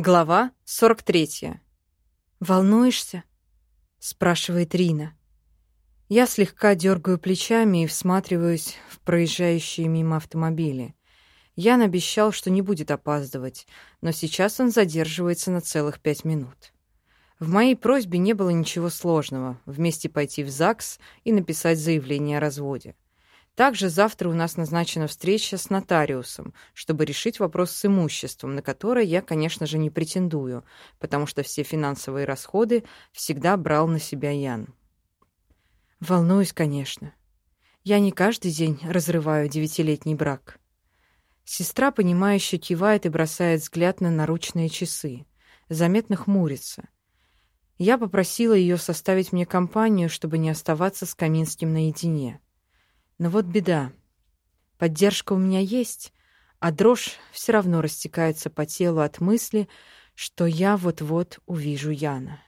Глава 43. «Волнуешься?» — спрашивает Рина. Я слегка дергаю плечами и всматриваюсь в проезжающие мимо автомобили. Ян обещал, что не будет опаздывать, но сейчас он задерживается на целых пять минут. В моей просьбе не было ничего сложного — вместе пойти в ЗАГС и написать заявление о разводе. Также завтра у нас назначена встреча с нотариусом, чтобы решить вопрос с имуществом, на которое я, конечно же, не претендую, потому что все финансовые расходы всегда брал на себя Ян. Волнуюсь, конечно. Я не каждый день разрываю девятилетний брак. Сестра, понимающе кивает и бросает взгляд на наручные часы. Заметно хмурится. Я попросила ее составить мне компанию, чтобы не оставаться с Каминским наедине. Но вот беда. Поддержка у меня есть, а дрожь все равно растекается по телу от мысли, что я вот-вот увижу Яна.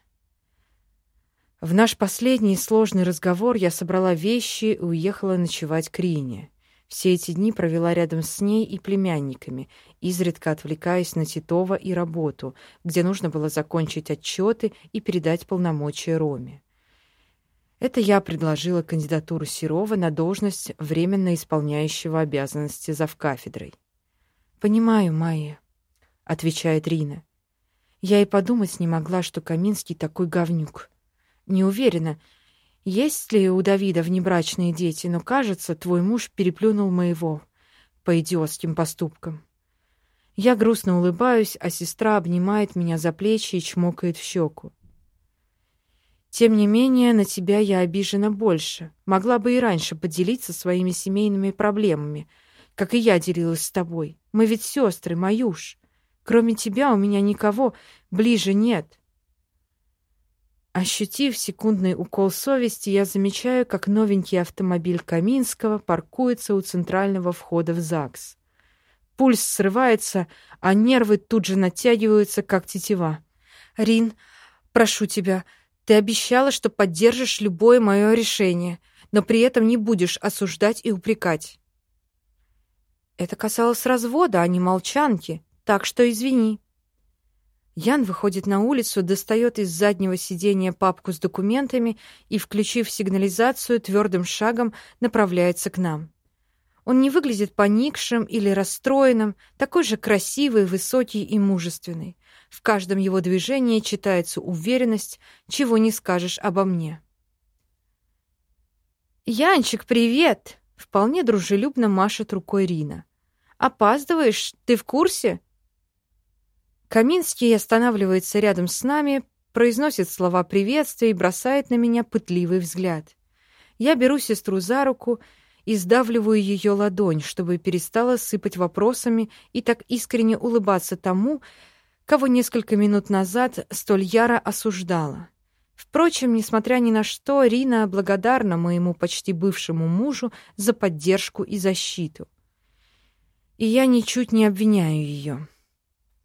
В наш последний сложный разговор я собрала вещи и уехала ночевать к Рине. Все эти дни провела рядом с ней и племянниками, изредка отвлекаясь на Титова и работу, где нужно было закончить отчеты и передать полномочия Роме. Это я предложила кандидатуру Серова на должность временно исполняющего обязанности завкафедрой. «Понимаю, Майя», — отвечает Рина. «Я и подумать не могла, что Каминский такой говнюк. Не уверена, есть ли у Давида внебрачные дети, но, кажется, твой муж переплюнул моего по идиотским поступкам». Я грустно улыбаюсь, а сестра обнимает меня за плечи и чмокает в щеку. Тем не менее, на тебя я обижена больше. Могла бы и раньше поделиться своими семейными проблемами, как и я делилась с тобой. Мы ведь сестры, Маюш. Кроме тебя у меня никого ближе нет. Ощутив секундный укол совести, я замечаю, как новенький автомобиль Каминского паркуется у центрального входа в ЗАГС. Пульс срывается, а нервы тут же натягиваются, как тетива. «Рин, прошу тебя, ты обещала, что поддержишь любое мое решение, но при этом не будешь осуждать и упрекать. Это касалось развода, а не молчанки, так что извини. Ян выходит на улицу, достает из заднего сиденья папку с документами и, включив сигнализацию, твердым шагом направляется к нам. Он не выглядит поникшим или расстроенным, такой же красивый, высокий и мужественный. В каждом его движении читается уверенность, чего не скажешь обо мне. «Янчик, привет!» — вполне дружелюбно машет рукой Рина. «Опаздываешь? Ты в курсе?» Каминский останавливается рядом с нами, произносит слова приветствия и бросает на меня пытливый взгляд. Я беру сестру за руку и сдавливаю ее ладонь, чтобы перестала сыпать вопросами и так искренне улыбаться тому, кого несколько минут назад столь яро осуждала. Впрочем, несмотря ни на что, Рина благодарна моему почти бывшему мужу за поддержку и защиту. И я ничуть не обвиняю ее.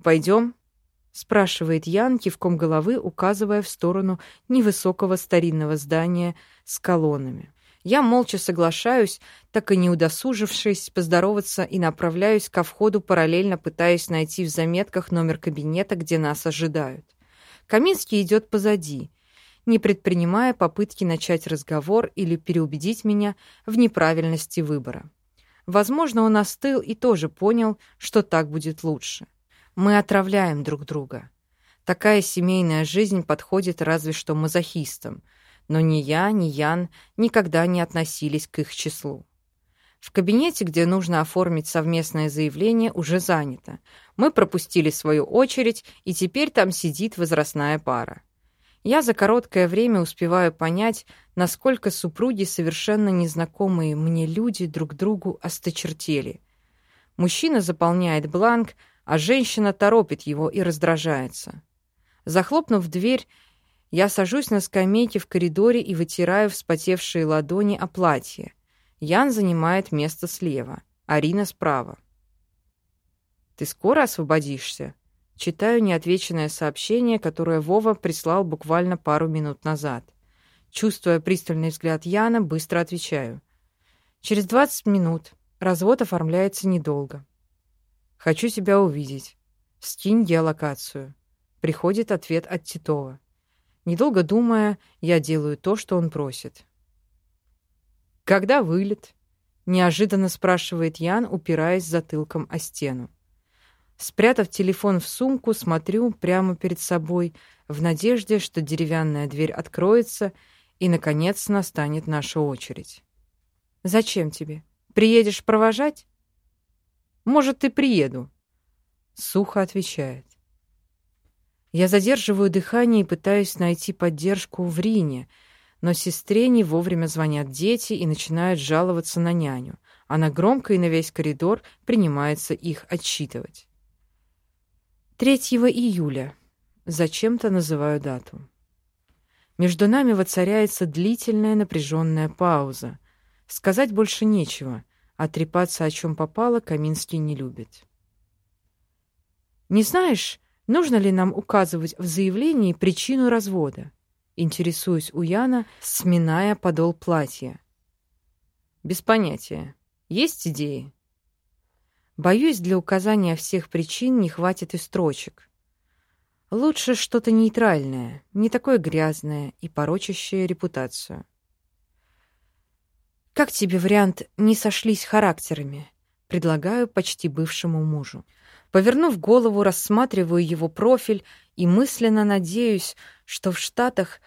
«Пойдем?» — спрашивает Ян кивком головы, указывая в сторону невысокого старинного здания с колоннами. Я молча соглашаюсь, так и не удосужившись поздороваться, и направляюсь ко входу, параллельно пытаясь найти в заметках номер кабинета, где нас ожидают. Каминский идет позади, не предпринимая попытки начать разговор или переубедить меня в неправильности выбора. Возможно, он остыл и тоже понял, что так будет лучше. Мы отравляем друг друга. Такая семейная жизнь подходит разве что мазохистам — но ни я, ни Ян никогда не относились к их числу. В кабинете, где нужно оформить совместное заявление, уже занято. Мы пропустили свою очередь, и теперь там сидит возрастная пара. Я за короткое время успеваю понять, насколько супруги совершенно незнакомые мне люди друг другу осточертели. Мужчина заполняет бланк, а женщина торопит его и раздражается. Захлопнув дверь, я сажусь на скамейке в коридоре и вытираю вспотевшие ладони о платье. Ян занимает место слева, Арина справа. «Ты скоро освободишься?» Читаю неотвеченное сообщение, которое Вова прислал буквально пару минут назад. Чувствуя пристальный взгляд Яна, быстро отвечаю. «Через двадцать минут. Развод оформляется недолго. Хочу тебя увидеть. «Скинь геолокацию». Приходит ответ от Титова. Недолго думая, я делаю то, что он просит. «Когда вылет?» — неожиданно спрашивает Ян, упираясь затылком о стену. Спрятав телефон в сумку, смотрю прямо перед собой в надежде, что деревянная дверь откроется и, наконец, настанет наша очередь. «Зачем тебе? Приедешь провожать?» «Может, и приеду», — сухо отвечает. Я задерживаю дыхание и пытаюсь найти поддержку в Рине, но сестре не вовремя звонят дети и начинают жаловаться на няню. Она громко и на весь коридор принимается их отчитывать. 3 июля. Зачем-то называю дату. Между нами воцаряется длительная напряженная пауза. Сказать больше нечего, а трепаться о чем попало Каминский не любит. «Не знаешь, нужно ли нам указывать в заявлении причину развода?» Интересуюсь у Яна, сминая подол платья. «Без понятия. Есть идеи?» Боюсь, для указания всех причин не хватит и строчек. Лучше что-то нейтральное, не такое грязное и порочащее репутацию. «Как тебе вариант «не сошлись характерами»?» Предлагаю почти бывшему мужу. Повернув голову, рассматриваю его профиль и мысленно надеюсь, что в Штатах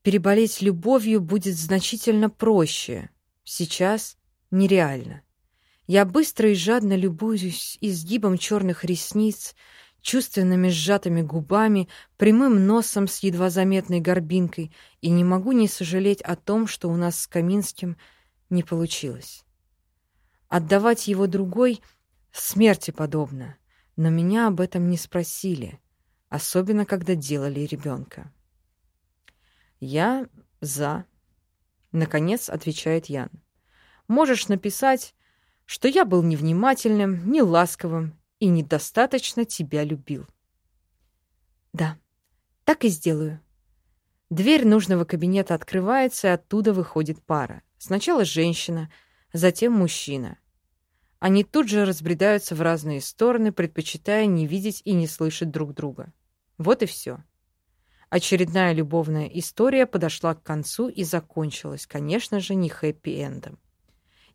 переболеть любовью будет значительно проще. Сейчас нереально. Я быстро и жадно любуюсь изгибом черных ресниц, чувственными сжатыми губами, прямым носом с едва заметной горбинкой и не могу не сожалеть о том, что у нас с Каминским не получилось. Отдавать его другой смерти подобно, но меня об этом не спросили, особенно когда делали ребенка. «Я за», — наконец отвечает Ян. «Можешь написать что я был невнимательным, неласковым и недостаточно тебя любил. Да, так и сделаю. Дверь нужного кабинета открывается, и оттуда выходит пара. Сначала женщина, затем мужчина. Они тут же разбредаются в разные стороны, предпочитая не видеть и не слышать друг друга. Вот и все. Очередная любовная история подошла к концу и закончилась, конечно же, не хэппи-эндом.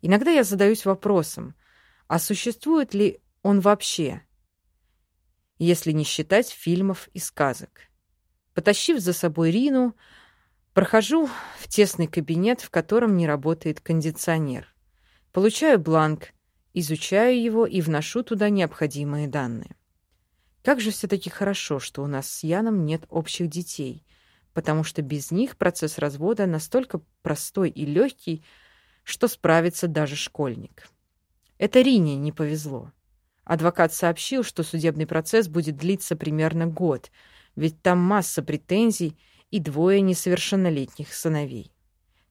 Иногда я задаюсь вопросом, а существует ли он вообще, если не считать фильмов и сказок? Потащив за собой Рину, прохожу в тесный кабинет, в котором не работает кондиционер. Получаю бланк, изучаю его и вношу туда необходимые данные. Как же все-таки хорошо, что у нас с Яном нет общих детей, потому что без них процесс развода настолько простой и легкий, что справится даже школьник. Это Рине не повезло. Адвокат сообщил, что судебный процесс будет длиться примерно год, ведь там масса претензий и двое несовершеннолетних сыновей.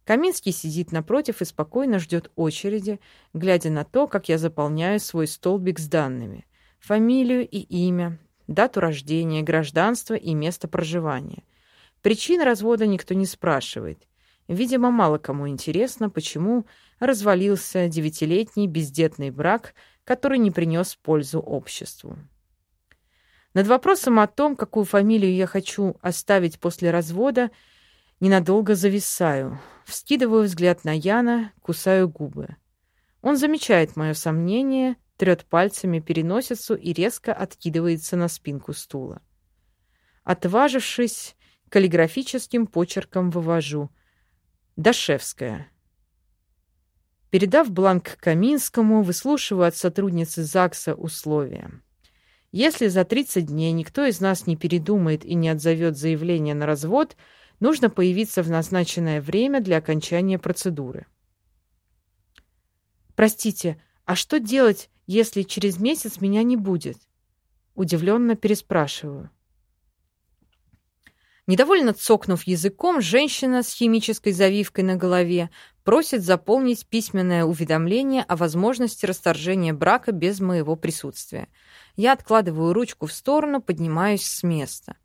Каминский сидит напротив и спокойно ждет очереди, глядя на то, как я заполняю свой столбик с данными. Фамилию и имя, дату рождения, гражданство и место проживания. Причин развода никто не спрашивает. Видимо, мало кому интересно, почему развалился девятилетний бездетный брак, который не принес пользу обществу. Над вопросом о том, какую фамилию я хочу оставить после развода, ненадолго зависаю, вскидываю взгляд на Яна, кусаю губы. Он замечает мое сомнение, трет пальцами переносицу и резко откидывается на спинку стула. Отважившись, каллиграфическим почерком вывожу — Дашевская. Передав бланк Каминскому, выслушиваю от сотрудницы ЗАГСа условия. Если за 30 дней никто из нас не передумает и не отзовет заявление на развод, нужно появиться в назначенное время для окончания процедуры. «Простите, а что делать, если через месяц меня не будет?» Удивленно переспрашиваю. Недовольно цокнув языком, женщина с химической завивкой на голове просит заполнить письменное уведомление о возможности расторжения брака без моего присутствия. Я откладываю ручку в сторону, поднимаюсь с места.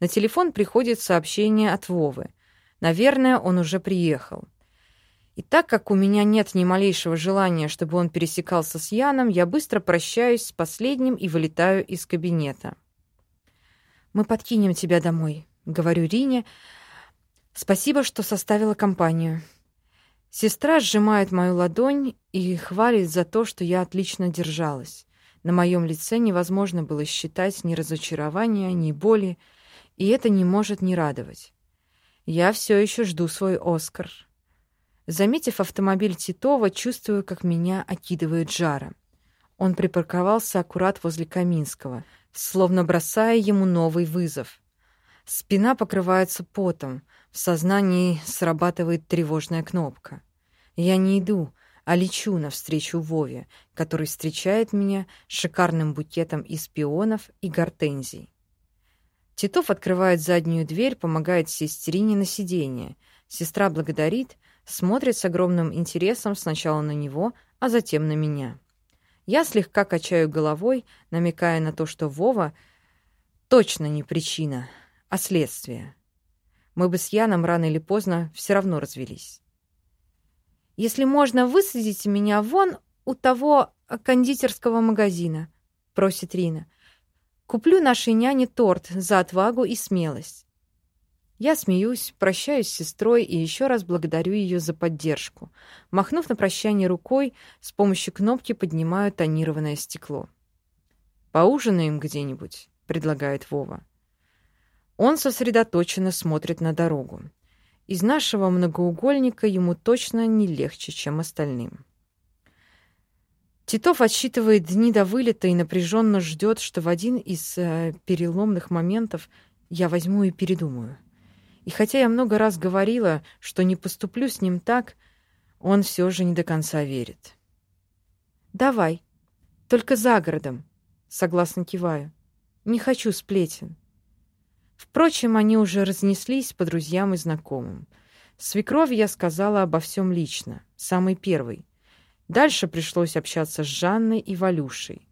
На телефон приходит сообщение от Вовы. Наверное, он уже приехал. И так как у меня нет ни малейшего желания, чтобы он пересекался с Яном, я быстро прощаюсь с последним и вылетаю из кабинета. «Мы подкинем тебя домой», — говорю Рине. «Спасибо, что составила компанию». Сестра сжимает мою ладонь и хвалит за то, что я отлично держалась. На моем лице невозможно было считать ни разочарования, ни боли, и это не может не радовать. Я все еще жду свой Оскар. Заметив автомобиль Титова, чувствую, как меня окидывает жаром. Он припарковался аккурат возле Каминского, словно бросая ему новый вызов. Спина покрывается потом, в сознании срабатывает тревожная кнопка. Я не иду, а лечу навстречу Вове, который встречает меня шикарным букетом из пионов и гортензий. Титов открывает заднюю дверь, помогает сесть Рине на сиденье. Сестра благодарит, смотрит с огромным интересом сначала на него, а затем на меня. Я слегка качаю головой, намекая на то, что Вова точно не причина, а следствие мы бы с Яном рано или поздно все равно развелись. «Если можно, высадите меня вон у того кондитерского магазина», — просит Рина. «Куплю нашей няне торт за отвагу и смелость». Я смеюсь, прощаюсь с сестрой и еще раз благодарю ее за поддержку. Махнув на прощание рукой, с помощью кнопки поднимаю тонированное стекло. «Поужинаем где-нибудь», — предлагает Вова. Он сосредоточенно смотрит на дорогу. Из нашего многоугольника ему точно не легче, чем остальным. Титов отсчитывает дни до вылета и напряженно ждет, что в один из э, переломных моментов я возьму и передумаю. И хотя я много раз говорила, что не поступлю с ним так, он все же не до конца верит. «Давай, только за городом», — согласно киваю. «Не хочу сплетен». Впрочем, они уже разнеслись по друзьям и знакомым. Свекрови я сказала обо всем лично, самый первый. Дальше пришлось общаться с Жанной и Валюшей.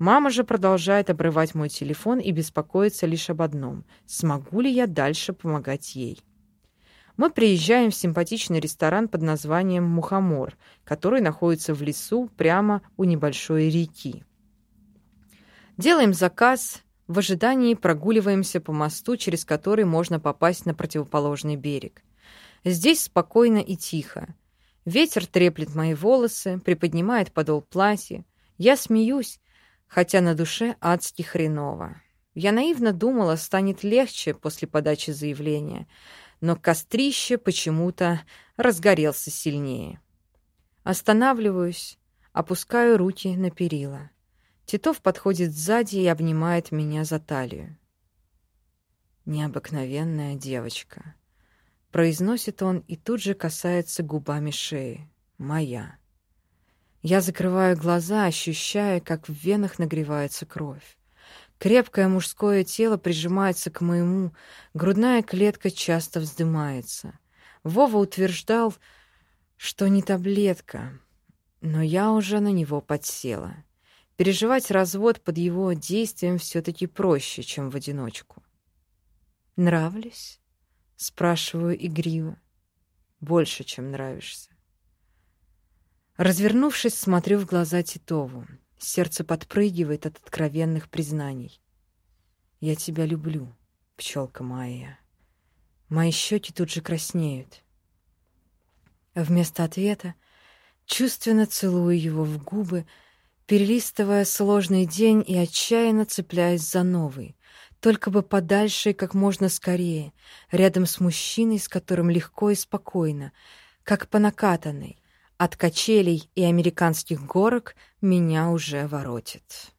Мама же продолжает обрывать мой телефон и беспокоиться лишь об одном — смогу ли я дальше помогать ей. Мы приезжаем в симпатичный ресторан под названием «Мухомор», который находится в лесу прямо у небольшой реки. Делаем заказ, в ожидании прогуливаемся по мосту, через который можно попасть на противоположный берег. Здесь спокойно и тихо. Ветер треплет мои волосы, приподнимает подол платья. Я смеюсь, хотя на душе адски хреново. Я наивно думала, станет легче после подачи заявления, но кострище почему-то разгорелся сильнее. Останавливаюсь, опускаю руки на перила. Титов подходит сзади и обнимает меня за талию. «Необыкновенная девочка», — произносит он и тут же касается губами шеи. «Моя». Я закрываю глаза, ощущая, как в венах нагревается кровь. Крепкое мужское тело прижимается к моему, грудная клетка часто вздымается. Вова утверждал, что не таблетка, но я уже на него подсела. Переживать развод под его действием все-таки проще, чем в одиночку. «Нравлюсь?» — спрашиваю игриво. «Больше, чем нравишься». Развернувшись, смотрю в глаза Титову. Сердце подпрыгивает от откровенных признаний. «Я тебя люблю, пчелка моя». Мои щеки тут же краснеют. Вместо ответа чувственно целую его в губы, перелистывая сложный день и отчаянно цепляясь за новый, только бы подальше и как можно скорее, рядом с мужчиной, с которым легко и спокойно, как по накатанной. От качелей и американских горок меня уже воротит.